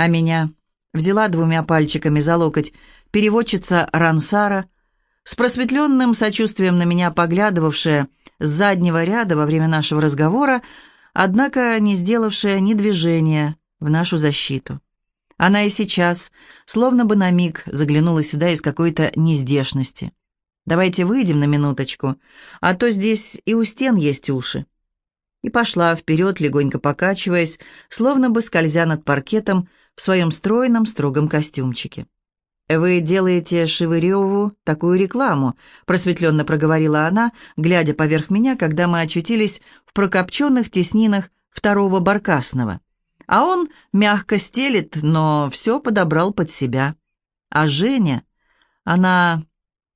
А меня взяла двумя пальчиками за локоть переводчица Рансара, с просветленным сочувствием на меня поглядывавшая с заднего ряда во время нашего разговора, однако не сделавшая ни движения в нашу защиту. Она и сейчас, словно бы на миг, заглянула сюда из какой-то нездешности. «Давайте выйдем на минуточку, а то здесь и у стен есть уши». И пошла вперед, легонько покачиваясь, словно бы скользя над паркетом в своем стройном строгом костюмчике. «Вы делаете Шевыреву такую рекламу», — просветленно проговорила она, глядя поверх меня, когда мы очутились в прокопченных теснинах второго баркасного а он мягко стелит, но все подобрал под себя. А Женя, она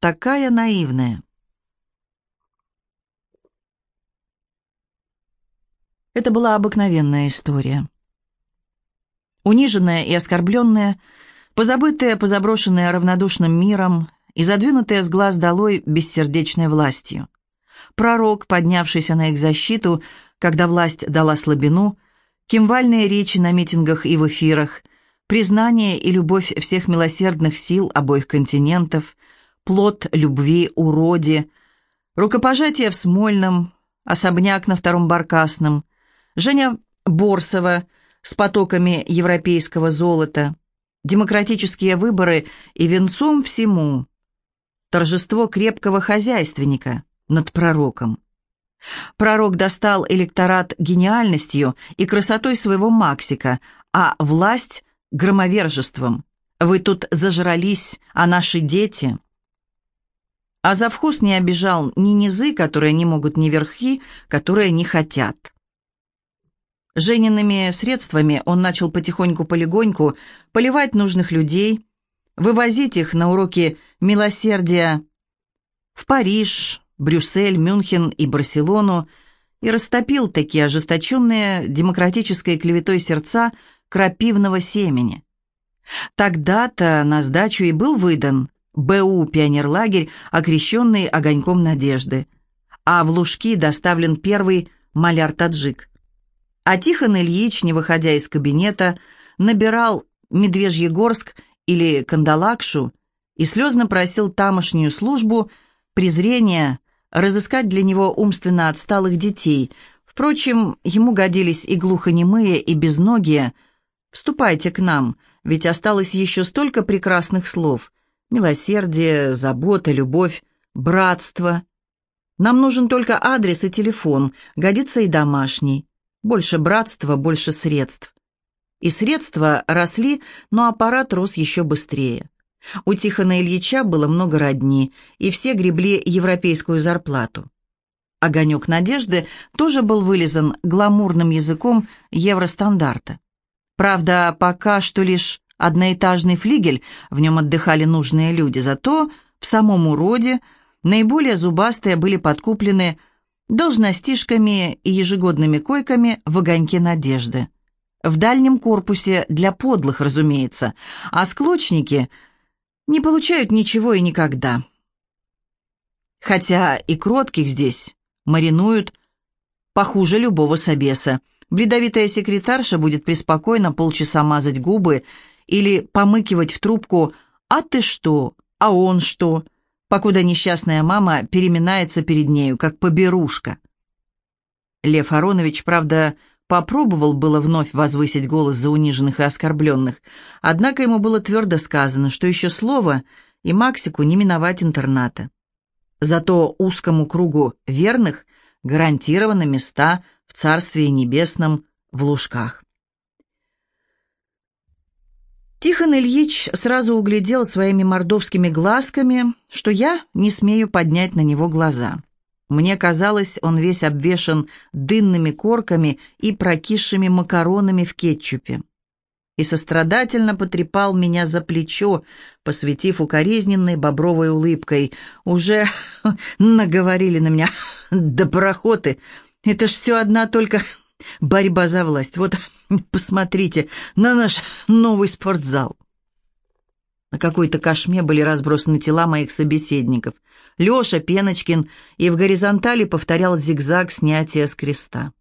такая наивная. Это была обыкновенная история. Униженная и оскорбленная, позабытая, позаброшенная равнодушным миром и задвинутая с глаз долой бессердечной властью. Пророк, поднявшийся на их защиту, когда власть дала слабину, кимвальные речи на митингах и в эфирах, признание и любовь всех милосердных сил обоих континентов, плод любви уроди, рукопожатие в Смольном, особняк на Втором Баркасном, Женя Борсова с потоками европейского золота, демократические выборы и венцом всему торжество крепкого хозяйственника над пророком. Пророк достал электорат гениальностью и красотой своего Максика, а власть — громовержеством. Вы тут зажрались, а наши дети... А завхоз не обижал ни низы, которые не могут, ни верхи, которые не хотят. Жениными средствами он начал потихоньку-полегоньку поливать нужных людей, вывозить их на уроки милосердия в Париж, Брюссель, Мюнхен и Барселону и растопил такие ожесточенные демократической клеветой сердца крапивного семени. Тогда-то на сдачу и был выдан БУ «Пионерлагерь», окрещенный огоньком надежды, а в Лужки доставлен первый маляр-таджик. А Тихон Ильич, не выходя из кабинета, набирал Медвежьегорск или Кандалакшу и слезно просил тамошнюю службу презрения разыскать для него умственно отсталых детей. Впрочем, ему годились и глухонемые, и безногие. «Вступайте к нам, ведь осталось еще столько прекрасных слов. Милосердие, забота, любовь, братство. Нам нужен только адрес и телефон, годится и домашний. Больше братства, больше средств». И средства росли, но аппарат рос еще быстрее. У Тихона Ильича было много родни, и все гребли европейскую зарплату. Огонек надежды тоже был вылизан гламурным языком евростандарта. Правда, пока что лишь одноэтажный флигель, в нем отдыхали нужные люди, зато в самом уроде наиболее зубастые были подкуплены должностишками и ежегодными койками в огоньке надежды. В дальнем корпусе для подлых, разумеется, а склочники – не получают ничего и никогда. Хотя и кротких здесь маринуют похуже любого собеса. Бледовитая секретарша будет преспокойно полчаса мазать губы или помыкивать в трубку «А ты что? А он что?» Покуда несчастная мама переминается перед нею, как поберушка. Лев Аронович, правда, Попробовал было вновь возвысить голос за униженных и оскорбленных, однако ему было твердо сказано, что еще слово, и Максику не миновать интерната. Зато узкому кругу верных гарантированы места в Царстве Небесном в Лужках. Тихон Ильич сразу углядел своими мордовскими глазками, что я не смею поднять на него глаза. Мне казалось, он весь обвешан дынными корками и прокисшими макаронами в кетчупе. И сострадательно потрепал меня за плечо, посветив укоризненной бобровой улыбкой. Уже наговорили на меня до парохоты. Это ж все одна только борьба за власть. Вот посмотрите на наш новый спортзал. На какой-то кошме были разбросаны тела моих собеседников. Леша, Пеночкин и в горизонтали повторял зигзаг снятия с креста.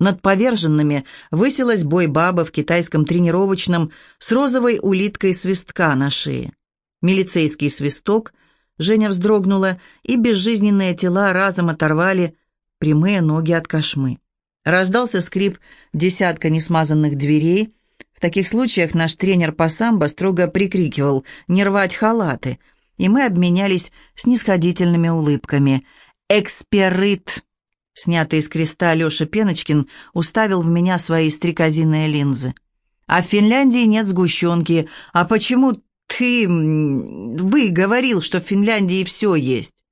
Над поверженными высилась бой-баба в китайском тренировочном с розовой улиткой свистка на шее. Милицейский свисток, Женя вздрогнула, и безжизненные тела разом оторвали прямые ноги от кошмы. Раздался скрип десятка несмазанных дверей. В таких случаях наш тренер по самбо строго прикрикивал «не рвать халаты», и мы обменялись снисходительными улыбками. «Эксперит!» Снятый из креста Леша Пеночкин уставил в меня свои стрекозиные линзы. «А в Финляндии нет сгущенки. А почему ты... вы говорил, что в Финляндии все есть?»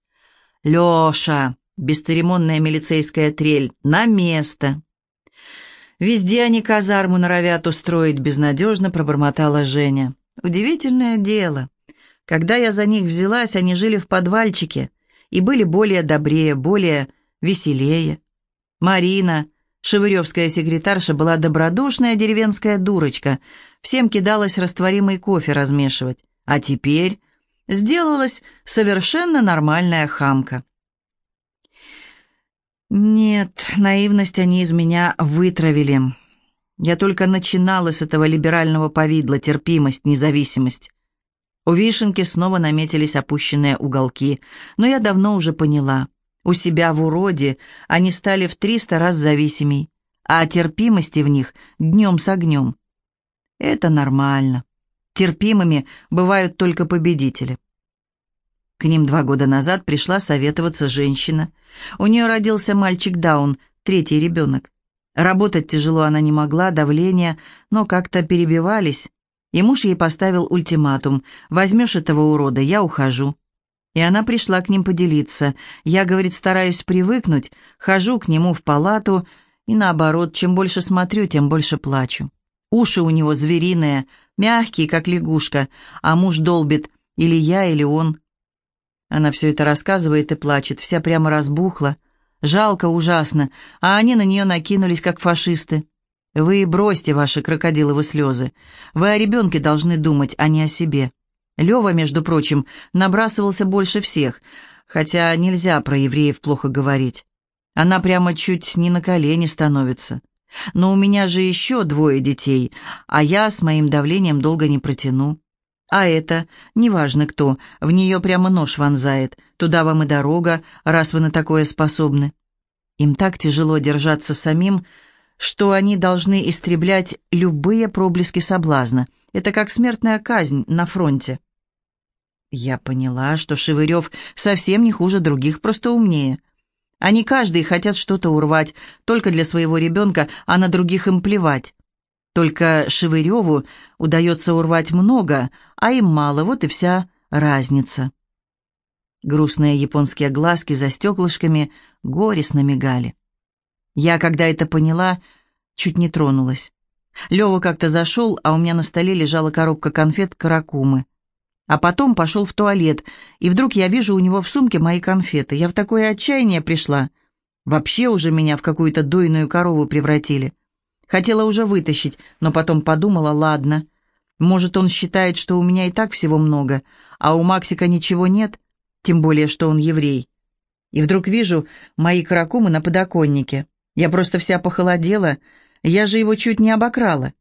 «Леша!» — бесцеремонная милицейская трель. «На место!» «Везде они казарму норовят устроить», — безнадежно пробормотала Женя. «Удивительное дело. Когда я за них взялась, они жили в подвальчике и были более добрее, более веселее. Марина, шевыревская секретарша, была добродушная деревенская дурочка, всем кидалась растворимый кофе размешивать. А теперь сделалась совершенно нормальная хамка. Нет, наивность они из меня вытравили. Я только начинала с этого либерального повидла, терпимость, независимость. У вишенки снова наметились опущенные уголки, но я давно уже поняла. У себя в уроде они стали в триста раз зависимей, а терпимости в них днем с огнем. Это нормально. Терпимыми бывают только победители. К ним два года назад пришла советоваться женщина. У нее родился мальчик Даун, третий ребенок. Работать тяжело она не могла, давление, но как-то перебивались. И муж ей поставил ультиматум. «Возьмешь этого урода, я ухожу». И она пришла к ним поделиться. Я, говорит, стараюсь привыкнуть, хожу к нему в палату, и наоборот, чем больше смотрю, тем больше плачу. Уши у него звериные, мягкие, как лягушка, а муж долбит или я, или он. Она все это рассказывает и плачет, вся прямо разбухла. Жалко ужасно, а они на нее накинулись, как фашисты. Вы бросьте ваши крокодиловы слезы. Вы о ребенке должны думать, а не о себе. Лева, между прочим, набрасывался больше всех, хотя нельзя про евреев плохо говорить. Она прямо чуть не на колени становится. Но у меня же еще двое детей, а я с моим давлением долго не протяну. А это, неважно кто, в нее прямо нож вонзает. Туда вам и дорога, раз вы на такое способны. Им так тяжело держаться самим, что они должны истреблять любые проблески соблазна. Это как смертная казнь на фронте. Я поняла, что Шевырев совсем не хуже других, просто умнее. Они каждый хотят что-то урвать, только для своего ребенка, а на других им плевать. Только Шевыреву удается урвать много, а им мало, вот и вся разница. Грустные японские глазки за стеклышками горестно мигали. Я, когда это поняла, чуть не тронулась. Лёва как-то зашел, а у меня на столе лежала коробка конфет «Каракумы». А потом пошел в туалет, и вдруг я вижу у него в сумке мои конфеты. Я в такое отчаяние пришла. Вообще уже меня в какую-то дойную корову превратили. Хотела уже вытащить, но потом подумала, ладно. Может, он считает, что у меня и так всего много, а у Максика ничего нет, тем более, что он еврей. И вдруг вижу мои каракумы на подоконнике. Я просто вся похолодела, я же его чуть не обокрала.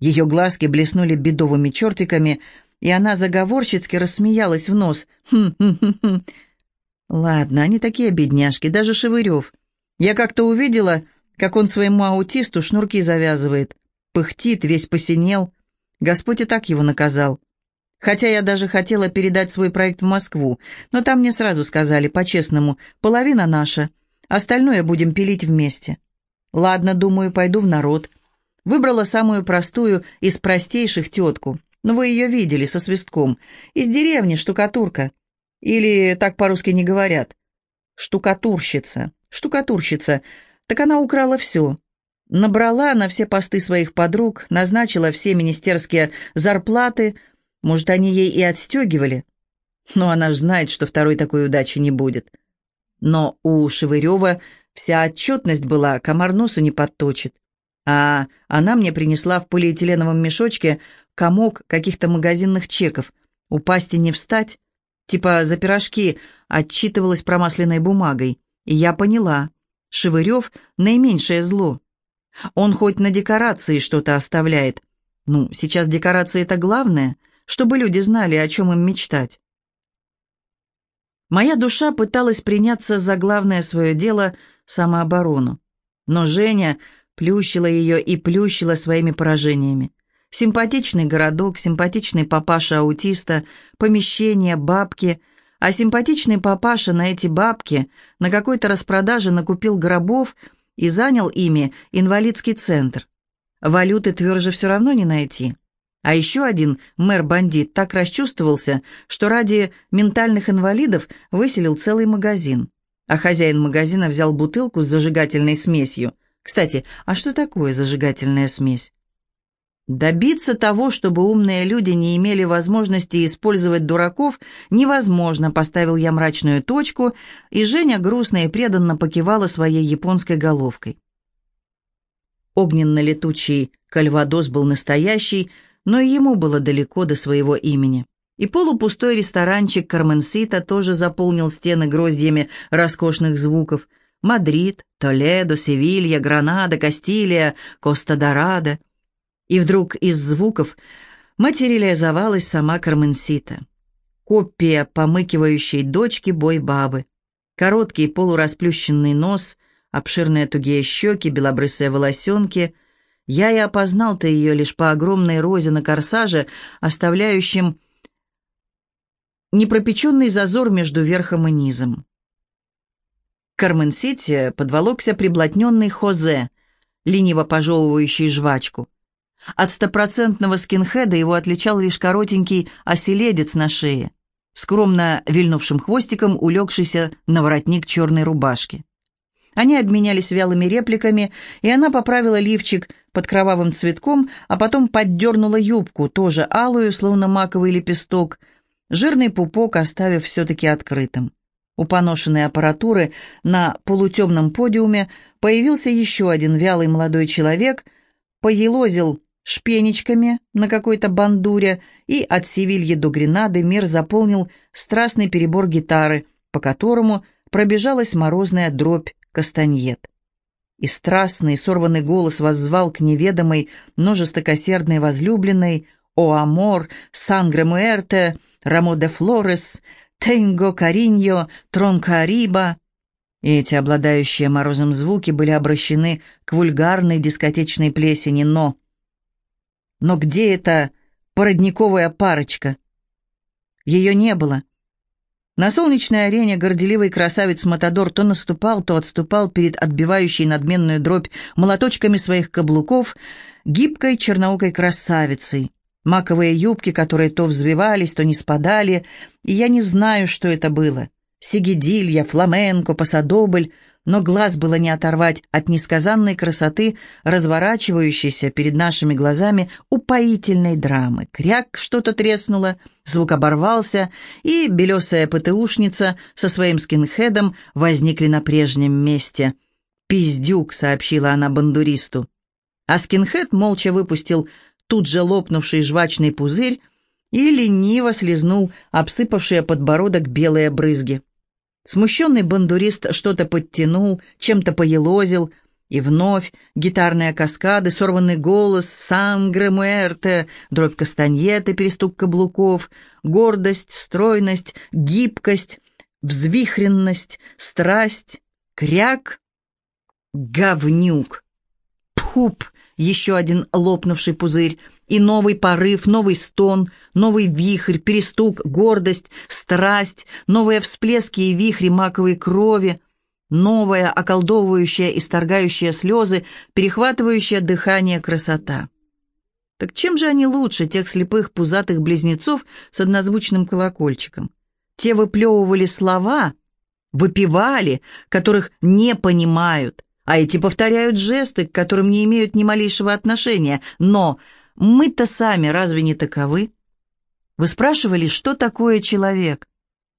Ее глазки блеснули бедовыми чертиками, и она заговорщицки рассмеялась в нос. «Хм-хм-хм-хм». Ладно, они такие бедняжки, даже Шевырев. Я как-то увидела, как он своему аутисту шнурки завязывает. Пыхтит, весь посинел. Господь и так его наказал. Хотя я даже хотела передать свой проект в Москву, но там мне сразу сказали, по-честному, половина наша — Остальное будем пилить вместе. Ладно, думаю, пойду в народ. Выбрала самую простую из простейших тетку. Но вы ее видели со свистком. Из деревни штукатурка. Или так по-русски не говорят. Штукатурщица. Штукатурщица. Так она украла все. Набрала на все посты своих подруг, назначила все министерские зарплаты. Может, они ей и отстегивали. Но она ж знает, что второй такой удачи не будет. Но у Шевырева вся отчетность была, комар носу не подточит. А она мне принесла в полиэтиленовом мешочке комок каких-то магазинных чеков. Упасть и не встать. Типа за пирожки отчитывалась промасленной бумагой. И я поняла. Шевырев — наименьшее зло. Он хоть на декорации что-то оставляет. Ну, сейчас декорации — это главное, чтобы люди знали, о чем им мечтать. Моя душа пыталась приняться за главное свое дело — самооборону. Но Женя плющила ее и плющила своими поражениями. Симпатичный городок, симпатичный папаша-аутиста, помещение, бабки. А симпатичный папаша на эти бабки на какой-то распродаже накупил гробов и занял ими инвалидский центр. Валюты тверже все равно не найти. А еще один мэр-бандит так расчувствовался, что ради ментальных инвалидов выселил целый магазин. А хозяин магазина взял бутылку с зажигательной смесью. Кстати, а что такое зажигательная смесь? Добиться того, чтобы умные люди не имели возможности использовать дураков, невозможно, поставил я мрачную точку, и Женя грустно и преданно покивала своей японской головкой. Огненно-летучий кальвадос был настоящий, но и ему было далеко до своего имени. И полупустой ресторанчик Карменсита тоже заполнил стены гроздьями роскошных звуков. Мадрид, Толедо, Севилья, Гранада, Кастилия, Коста-Дорадо — и вдруг из звуков материализовалась сама Карменсита. Копия помыкивающей дочки бой-бабы. Короткий полурасплющенный нос, обширные тугие щеки, белобрысые волосенки. Я и опознал-то ее лишь по огромной розе на корсаже, оставляющем непропеченный зазор между верхом и низом. К Кармен-Сити подволокся приблотненный Хозе, лениво пожевывающий жвачку. От стопроцентного скинхеда его отличал лишь коротенький оселедец на шее, скромно вильнувшим хвостиком улегшийся на воротник черной рубашки. Они обменялись вялыми репликами, и она поправила лифчик под кровавым цветком, а потом поддернула юбку, тоже алую, словно маковый лепесток, жирный пупок оставив все-таки открытым. У поношенной аппаратуры на полутемном подиуме появился еще один вялый молодой человек, поелозил шпенечками на какой-то бандуре, и от Севильи до Гренады мир заполнил страстный перебор гитары, по которому пробежалась морозная дробь кастаньет. И страстный, сорванный голос воззвал к неведомой, но жестокосердной возлюбленной «О амор, сангре муэрте, рамо де флорес, тенго кариньо, тронка ариба». И эти обладающие морозом звуки были обращены к вульгарной дискотечной плесени «но». Но где эта породниковая парочка? Ее не было. На солнечной арене горделивый красавец Матадор то наступал, то отступал перед отбивающей надменную дробь молоточками своих каблуков гибкой черноукой красавицей. Маковые юбки, которые то взвивались, то не спадали, и я не знаю, что это было. Сигидилья, фламенко, пасадобль — но глаз было не оторвать от несказанной красоты, разворачивающейся перед нашими глазами упоительной драмы. Кряк что-то треснуло, звук оборвался, и белесая ПТУшница со своим скинхедом возникли на прежнем месте. «Пиздюк», — сообщила она бандуристу. А скинхед молча выпустил тут же лопнувший жвачный пузырь и лениво слезнул обсыпавшие подбородок белые брызги. Смущенный бандурист что-то подтянул, чем-то поелозил, и вновь гитарные каскады, сорванный голос, сангре муэрте, дробь кастаньеты, перестук каблуков, гордость, стройность, гибкость, взвихренность, страсть, кряк, говнюк. Пуп, еще один лопнувший пузырь, и новый порыв, новый стон, новый вихрь, перестук, гордость, страсть, новые всплески и вихри маковой крови, новая, околдовывающая, исторгающая слезы, перехватывающая дыхание красота. Так чем же они лучше тех слепых пузатых близнецов с однозвучным колокольчиком? Те выплевывали слова, выпивали, которых не понимают, а эти повторяют жесты, к которым не имеют ни малейшего отношения, но мы-то сами разве не таковы? Вы спрашивали, что такое человек?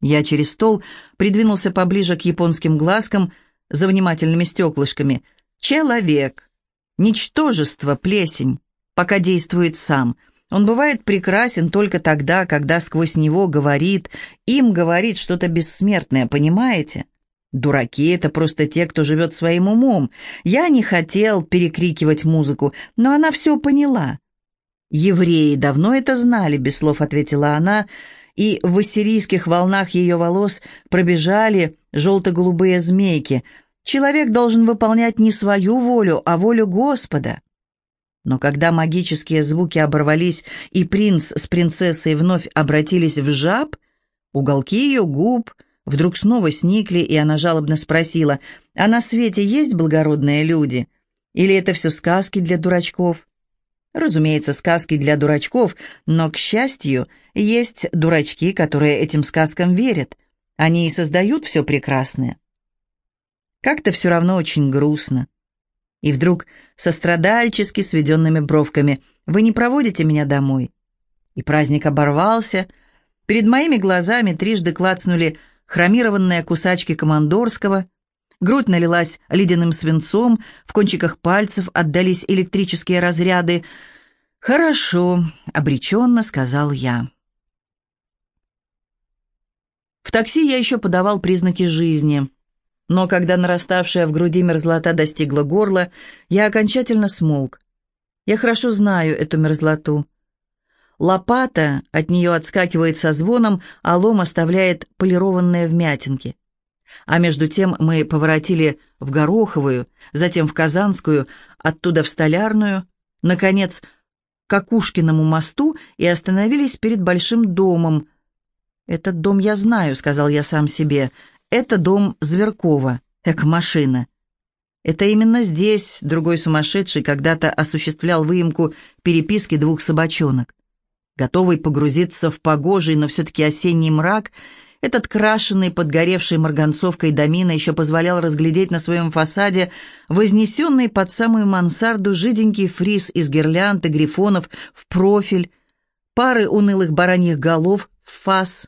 Я через стол придвинулся поближе к японским глазкам за внимательными стеклышками. Человек. Ничтожество, плесень. Пока действует сам. Он бывает прекрасен только тогда, когда сквозь него говорит, им говорит что-то бессмертное, понимаете? Дураки — это просто те, кто живет своим умом. Я не хотел перекрикивать музыку, но она все поняла. «Евреи давно это знали», — без слов ответила она, и в ассирийских волнах ее волос пробежали желто-голубые змейки. «Человек должен выполнять не свою волю, а волю Господа». Но когда магические звуки оборвались, и принц с принцессой вновь обратились в жаб, уголки ее губ — Вдруг снова сникли, и она жалобно спросила, «А на свете есть благородные люди? Или это все сказки для дурачков?» Разумеется, сказки для дурачков, но, к счастью, есть дурачки, которые этим сказкам верят. Они и создают все прекрасное. Как-то все равно очень грустно. И вдруг, со страдальчески сведенными бровками, «Вы не проводите меня домой?» И праздник оборвался. Перед моими глазами трижды клацнули хромированные кусачки командорского, грудь налилась ледяным свинцом, в кончиках пальцев отдались электрические разряды. «Хорошо», — обреченно сказал я. В такси я еще подавал признаки жизни. Но когда нараставшая в груди мерзлота достигла горла, я окончательно смолк. Я хорошо знаю эту мерзлоту. Лопата от нее отскакивает со звоном, а лом оставляет полированные вмятинки. А между тем мы поворотили в Гороховую, затем в Казанскую, оттуда в Столярную, наконец, к Акушкиному мосту и остановились перед большим домом. «Этот дом я знаю», — сказал я сам себе. «Это дом Зверкова, эк-машина». Это именно здесь другой сумасшедший когда-то осуществлял выемку переписки двух собачонок. Готовый погрузиться в погожий, но все-таки осенний мрак, этот крашеный, подгоревший марганцовкой домина еще позволял разглядеть на своем фасаде вознесенный под самую мансарду жиденький фриз из гирлянд и грифонов в профиль, пары унылых бараньих голов в фас,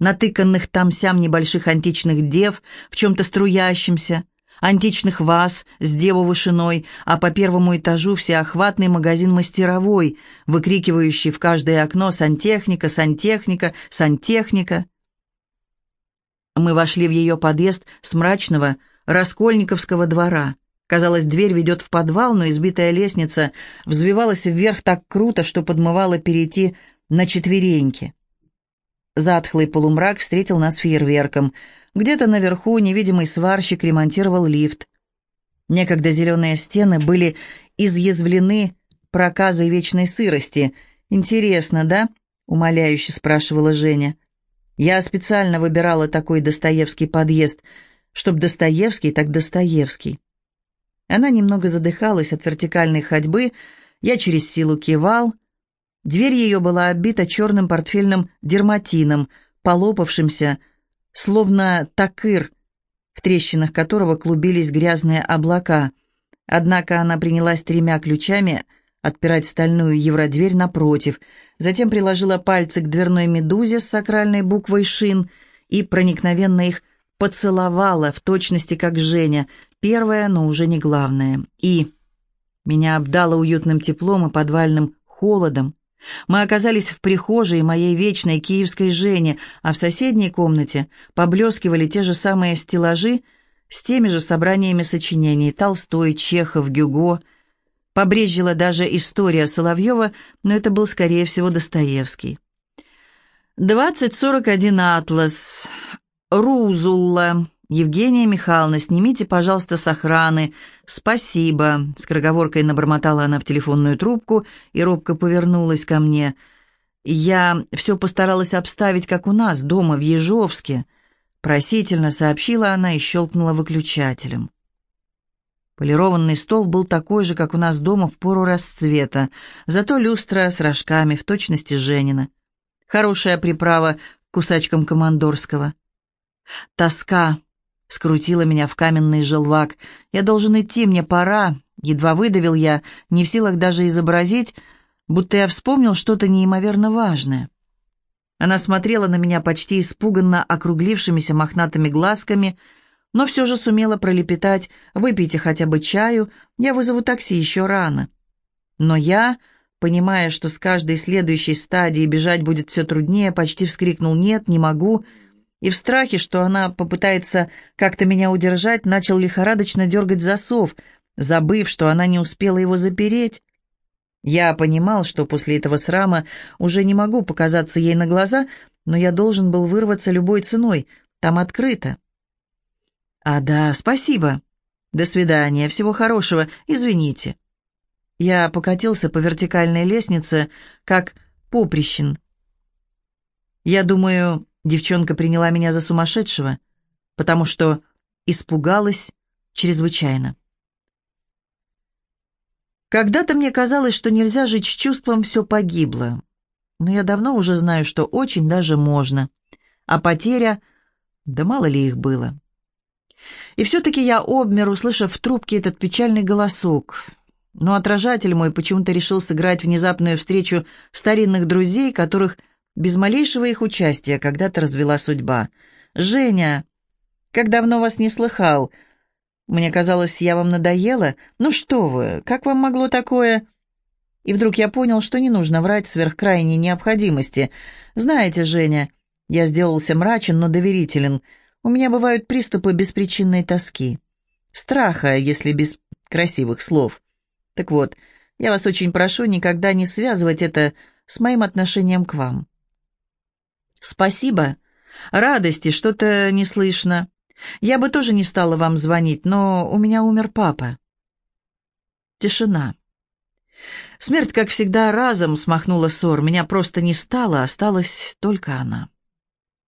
натыканных там-сям небольших античных дев в чем-то струящемся, античных ваз с девовышиной, а по первому этажу всеохватный магазин мастеровой, выкрикивающий в каждое окно «Сантехника! Сантехника! Сантехника!». Мы вошли в ее подъезд с мрачного Раскольниковского двора. Казалось, дверь ведет в подвал, но избитая лестница взвивалась вверх так круто, что подмывала перейти на четвереньки. Затхлый полумрак встретил нас фейерверком — где-то наверху невидимый сварщик ремонтировал лифт. Некогда зеленые стены были изъязвлены проказой вечной сырости. «Интересно, да?» — умоляюще спрашивала Женя. «Я специально выбирала такой Достоевский подъезд, чтоб Достоевский так Достоевский». Она немного задыхалась от вертикальной ходьбы, я через силу кивал. Дверь ее была оббита черным портфельным дерматином, полопавшимся, словно такыр, в трещинах которого клубились грязные облака. Однако она принялась тремя ключами отпирать стальную евродверь напротив, затем приложила пальцы к дверной медузе с сакральной буквой «Шин» и проникновенно их поцеловала, в точности как Женя, первая, но уже не главная. И меня обдало уютным теплом и подвальным холодом. Мы оказались в прихожей моей вечной киевской Жени, а в соседней комнате поблескивали те же самые стеллажи с теми же собраниями сочинений Толстой, Чехов, Гюго. Побрезжила даже история Соловьева, но это был, скорее всего, Достоевский. «Двадцать сорок один атлас», «Рузулла», «Евгения Михайловна, снимите, пожалуйста, с охраны. Спасибо». Скороговоркой набормотала она в телефонную трубку и робко повернулась ко мне. «Я все постаралась обставить, как у нас, дома, в Ежовске». Просительно сообщила она и щелкнула выключателем. Полированный стол был такой же, как у нас дома в пору расцвета, зато люстра с рожками, в точности Женина. Хорошая приправа к кусачкам командорского. Тоска скрутила меня в каменный желвак. «Я должен идти, мне пора», — едва выдавил я, не в силах даже изобразить, будто я вспомнил что-то неимоверно важное. Она смотрела на меня почти испуганно округлившимися мохнатыми глазками, но все же сумела пролепетать «Выпейте хотя бы чаю, я вызову такси еще рано». Но я, понимая, что с каждой следующей стадии бежать будет все труднее, почти вскрикнул «Нет, не могу», и в страхе, что она попытается как-то меня удержать, начал лихорадочно дергать засов, забыв, что она не успела его запереть. Я понимал, что после этого срама уже не могу показаться ей на глаза, но я должен был вырваться любой ценой, там открыто. «А да, спасибо. До свидания, всего хорошего, извините». Я покатился по вертикальной лестнице, как поприщен. Я думаю, девчонка приняла меня за сумасшедшего, потому что испугалась чрезвычайно. Когда-то мне казалось, что нельзя жить с чувством «все погибло». Но я давно уже знаю, что очень даже можно. А потеря... Да мало ли их было. И все-таки я обмер, услышав в трубке этот печальный голосок. Но отражатель мой почему-то решил сыграть внезапную встречу старинных друзей, которых без малейшего их участия когда-то развела судьба. «Женя, как давно вас не слыхал? Мне казалось, я вам надоела. Ну что вы, как вам могло такое...» И вдруг я понял, что не нужно врать сверх крайней необходимости. «Знаете, Женя, я сделался мрачен, но доверителен. У меня бывают приступы беспричинной тоски. Страха, если без красивых слов. Так вот, я вас очень прошу никогда не связывать это с моим отношением к вам. Спасибо. Радости что-то не слышно. Я бы тоже не стала вам звонить, но у меня умер папа. Тишина. Смерть, как всегда, разом смахнула ссор. Меня просто не стало, осталась только она.